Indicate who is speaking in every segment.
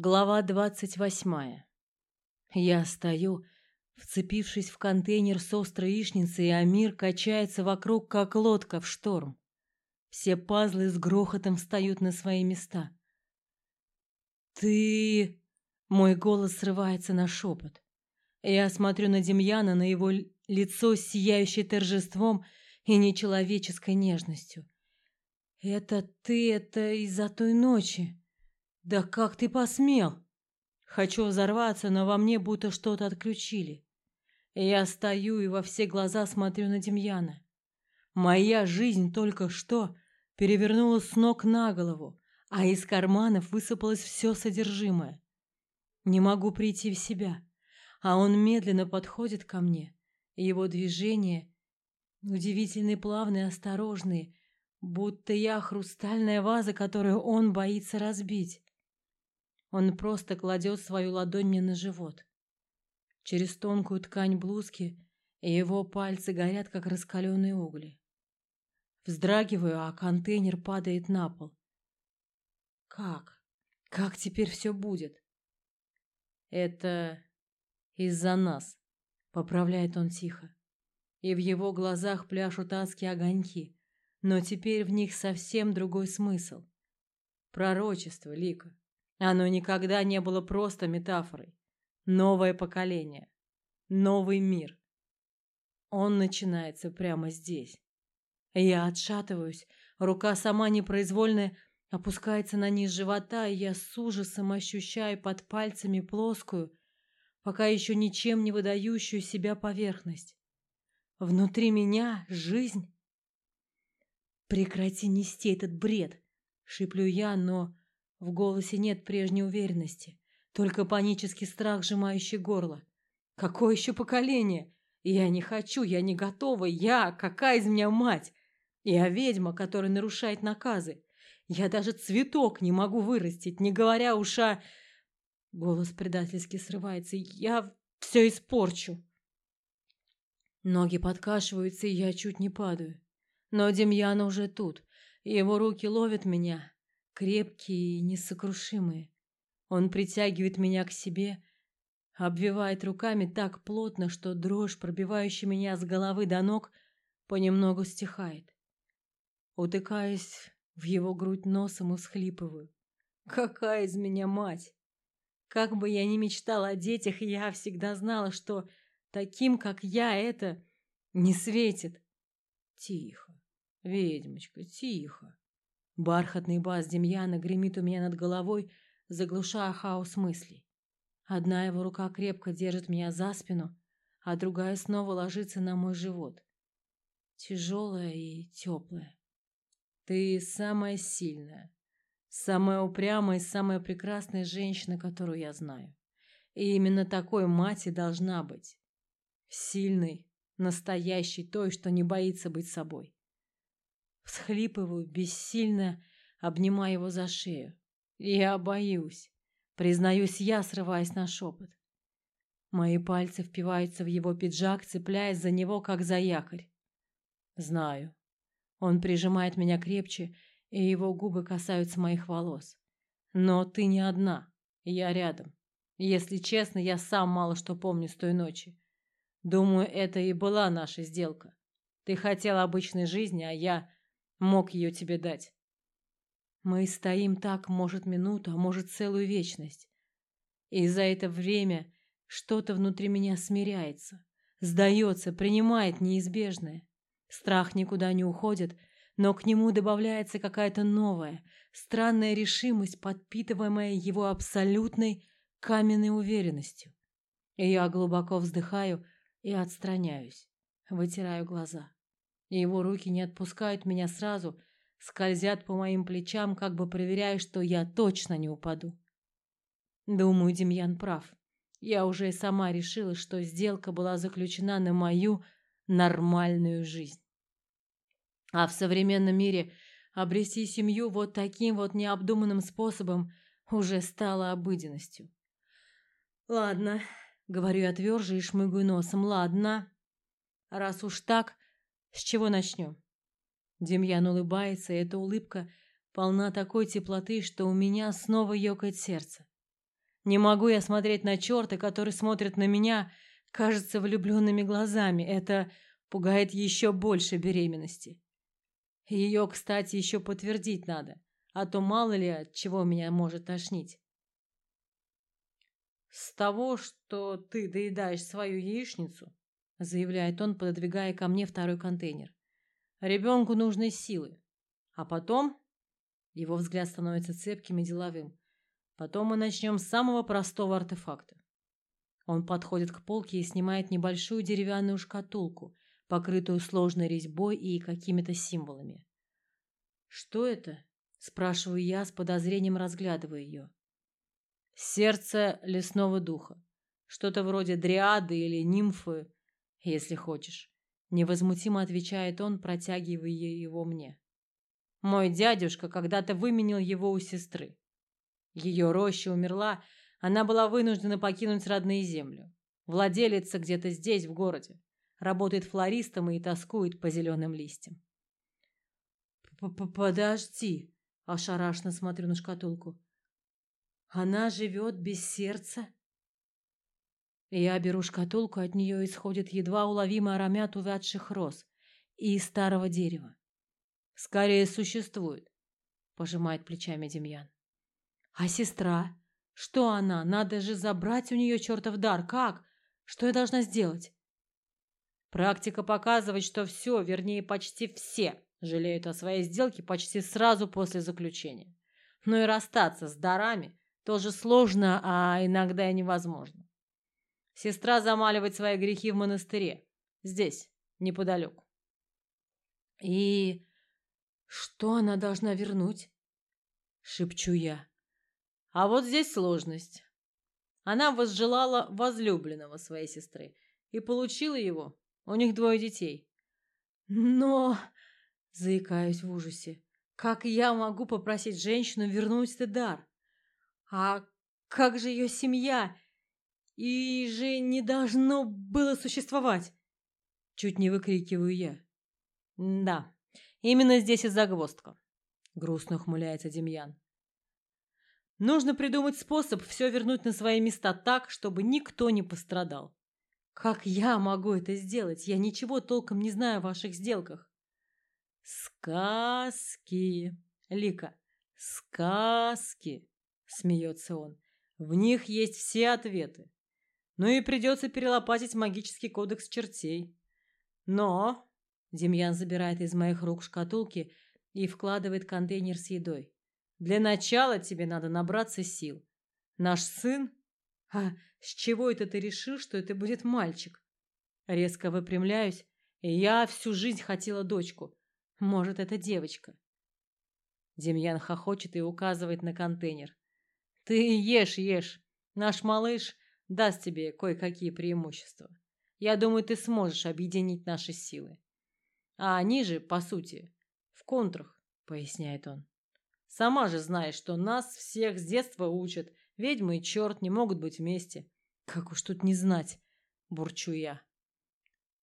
Speaker 1: Глава двадцать восьмая. Я стою, вцепившись в контейнер с острой яичницей, а мир качается вокруг, как лодка в шторм. Все пазлы с грохотом встают на свои места. «Ты...» Мой голос срывается на шепот. Я смотрю на Демьяна, на его лицо, сияющее торжеством и нечеловеческой нежностью. «Это ты, это из-за той ночи...» Да как ты посмел? Хочу взорваться, но во мне будто что-то отключили. Я стою и во все глаза смотрю на Демьяна. Моя жизнь только что перевернулась с ног на голову, а из карманов высыпалось все содержимое. Не могу прийти в себя, а он медленно подходит ко мне. Его движения удивительно плавные, осторожные, будто я хрустальная ваза, которую он боится разбить. Он просто кладет свою ладонь мне на живот. Через тонкую ткань блузки его пальцы горят, как раскаленные угли. Вздрагиваю, а контейнер падает на пол. Как? Как теперь все будет? Это из-за нас, поправляет он тихо. И в его глазах пляшут адские огоньки, но теперь в них совсем другой смысл. Пророчество, Лика. Оно никогда не было просто метафорой. Новое поколение, новый мир. Он начинается прямо здесь. Я отшатываюсь, рука сама непроизвольно опускается на низ живота, и я с ужасом ощущаю под пальцами плоскую, пока еще ничем не выдающую себя поверхность. Внутри меня жизнь. Прекрати нести этот бред, шиплю я, но в голосе нет прежней уверенности, только панический страх, сжимающий горло. Какое еще поколение? Я не хочу, я не готова. Я, какая из меня мать? Я ведьма, которая нарушает наказы. Я даже цветок не могу вырастить, не говоря уж о... Голос предательски срывается. Я все испорчу. Ноги подкашиваются, и я чуть не падаю. Но Демьяна уже тут. Его руки ловят меня, крепкие и несокрушимые. Он притягивает меня к себе, обвивает руками так плотно, что дрожь, пробивающая меня с головы до ног, понемногу стихает. Утыкаясь в его грудь носом и. Какая из меня мать! Как бы я ни мечтала о детях, я всегда знала, что таким, как я, это не светит. Тихо, ведьмочка, тихо. Бархатный бас Демьяна гремит у меня над головой, заглушая хаос мыслей. Одна его рука крепко держит меня за спину, а другая снова ложится на мой живот. Тяжелая и теплая. Ты самая сильная, самая упрямая и самая прекрасная женщина, которую я знаю. И именно такой мать и должна быть. Сильной, настоящей, той, что не боится быть собой. Всхлипываю, бессильно обнимая его за шею. Я боюсь, признаюсь я, срываясь на шепот. Мои пальцы впиваются в его пиджак, цепляясь за него, как за якорь. Знаю. Он прижимает меня крепче, и его губы касаются моих волос. Но ты не одна, я рядом. Если честно, я сам мало что помню с той ночи. Думаю, это и была наша сделка. Ты хотел обычной жизни, а я мог ее тебе дать. Мы стоим так, может, минуту, а может, целую вечность. И за это время что-то внутри меня смиряется, сдается, принимает неизбежное. Страх никуда не уходит, но к нему добавляется какая-то новая, странная решимость, подпитываемая его абсолютной каменной уверенностью. Я глубоко вздыхаю и отстраняюсь, вытираю глаза. Его руки не отпускают меня сразу, скользят по моим плечам, как бы проверяя, что я точно не упаду. Думаю, Демьян прав. Я уже и сама решила, что сделка была заключена на мою нормальную жизнь. А в современном мире обрести семью вот таким вот необдуманным способом уже стало обыденностью. Ладно, говорю я тверже и шмыгаю носом. Ладно. Раз уж так, с чего начнем? Демьян улыбается, и эта улыбка полна такой теплоты, что у меня снова ёкает сердце. Не могу я смотреть на черта, который смотрит на меня, кажется, влюбленными глазами. Это пугает еще больше беременности. Ее, кстати, еще подтвердить надо, а то мало ли от чего меня может тошнить. С того, что ты доедаешь свою яичницу, заявляет он, пододвигая ко мне второй контейнер. Ребенку нужны силы. А потом его взгляд становится цепким и деловым. Потом мы начнем с самого простого артефакта. Он подходит к полке и снимает небольшую деревянную шкатулку, покрытую сложной резьбой и какими-то символами. Что это? спрашиваю я с подозрением, разглядывая ее. Сердце лесного духа. Что-то вроде дриады или нимфы, если хочешь. Невозмутимо отвечает он, протягивая его мне. Мой дядюшка когда-то выменил его у сестры. Ее роща умерла, она была вынуждена покинуть родные землю. Владелица где-то здесь, в городе. Работает флористом и тоскует по зеленым листьям. П -п «Подожди!» – ошарашенно смотрю на шкатулку. «Она живет без сердца?» Я беру шкатулку, от нее исходит едва уловимый аромат увядших роз и старого дерева. «Скорее существует», – пожимает плечами Демьян. «А сестра? Что она? Надо же забрать у нее чертов дар. Как? Что я должна сделать?» Практика показывает, что все, вернее, почти все жалеют о своей сделке почти сразу после заключения. Но и расстаться с дарами тоже сложно, а иногда и невозможно. Сестра замаливает свои грехи в монастыре, здесь, неподалеку. И что она должна вернуть? шепчу я. А вот здесь сложность. Она возжелала возлюбленного своей сестры и получила его. У них двое детей. Но Заикаюсь в ужасе. Как я могу попросить женщину вернуть этот дар? А как же ее семья? И же не должно было существовать. Чуть не выкрикиваю я. Да, именно здесь и загвоздка. Грустно ухмыляется Демьян. Нужно придумать способ все вернуть на свои места так, чтобы никто не пострадал. Как я могу это сделать? Я ничего толком не знаю о ваших сделках. Сказки, Лика, сказки, смеется он. В них есть все ответы. Ну и придется перелопатить магический кодекс чертей. Но Демьян забирает из моих рук шкатулки и вкладывает контейнер с едой. Для начала тебе надо набраться сил. Наш сын? А с чего это ты решил, что это будет мальчик? Резко выпрямляюсь. Я всю жизнь хотела дочку. Может, это девочка. Демьян хохочет и указывает на контейнер. Ты ешь, ешь. Наш малыш даст тебе кое-какие преимущества. Я думаю, ты сможешь объединить наши силы. А они же, по сути, в контрах, поясняет он. Сама же знаешь, что нас всех с детства учат. Ведьмы и черт не могут быть вместе. Как уж тут не знать, бурчу я.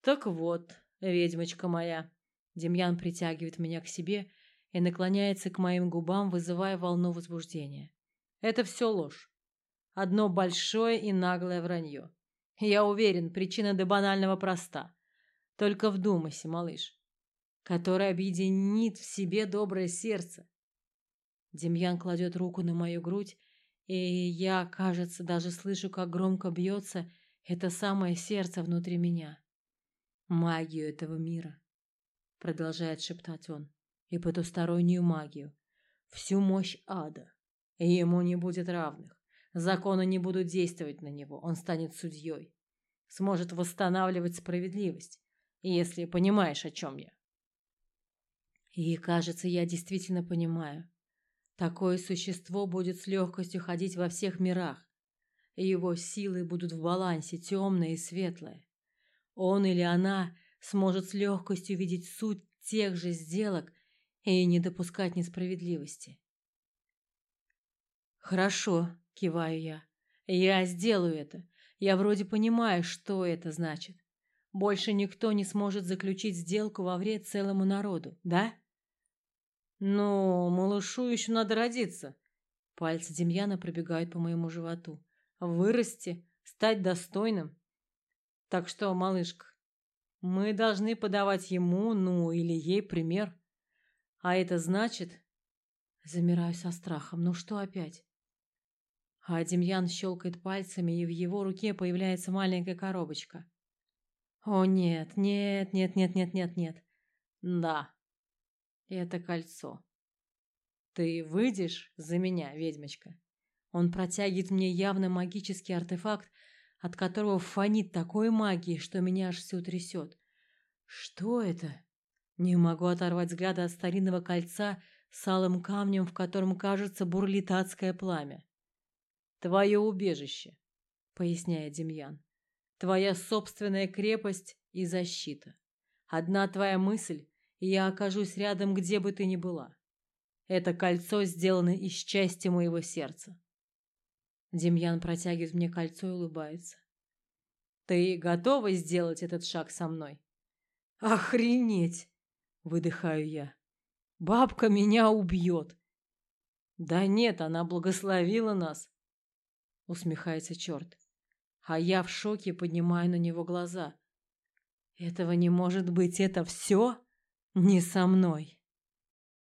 Speaker 1: Так вот, ведьмочка моя, Демьян притягивает меня к себе и наклоняется к моим губам, вызывая волну возбуждения. Это все ложь. Одно большое и наглое вранье. Я уверен, причина до банального проста. Только вдумайся, малыш, который объединит в себе доброе сердце. Демьян кладет руку на мою грудь, и я, кажется, даже слышу, как громко бьется это самое сердце внутри меня. Магию этого мира продолжает шептать он, и потустороннюю магию, всю мощь ада. Ему не будет равных. Законы не будут действовать на него, он станет судьей. Сможет восстанавливать справедливость, если понимаешь, о чем я. И, кажется, я действительно понимаю. Такое существо будет с легкостью ходить во всех мирах, и его силы будут в балансе, темное и светлое. Он или она сможет с легкостью видеть суть тех же сделок и не допускать несправедливости. Хорошо, киваю я. Я сделаю это. Я вроде понимаю, что это значит. Больше никто не сможет заключить сделку во вред целому народу, да? Но малышу еще надо родиться. Пальцы Демьяна пробегают по моему животу. вырасти, стать достойным. Так что, малышка, мы должны подавать ему, ну или ей пример. А это значит... Замираю со страхом. Ну что опять? А Демьян щелкает пальцами, и в его руке появляется маленькая коробочка. О нет, нет, нет, нет, нет, нет, нет. Да, это кольцо. Ты выйдешь за меня, ведьмочка? Он протягивает мне явно магический артефакт, от которого фонит такой магией, что меня аж все трясет. Что это? Не могу оторвать взгляда от старинного кольца с алым камнем, в котором, кажется, бурлит адское пламя. Твое убежище, поясняет Демьян. Твоя собственная крепость и защита. Одна твоя мысль, и я окажусь рядом, где бы ты ни была. Это кольцо сделано из части моего сердца. Демьян протягивает мне кольцо и улыбается. Ты готова сделать этот шаг со мной? Охренеть, выдыхаю я. Бабка меня убьет. Да нет, она благословила нас, усмехается черт. А я в шоке поднимаю на него глаза. Этого не может быть, это все не со мной.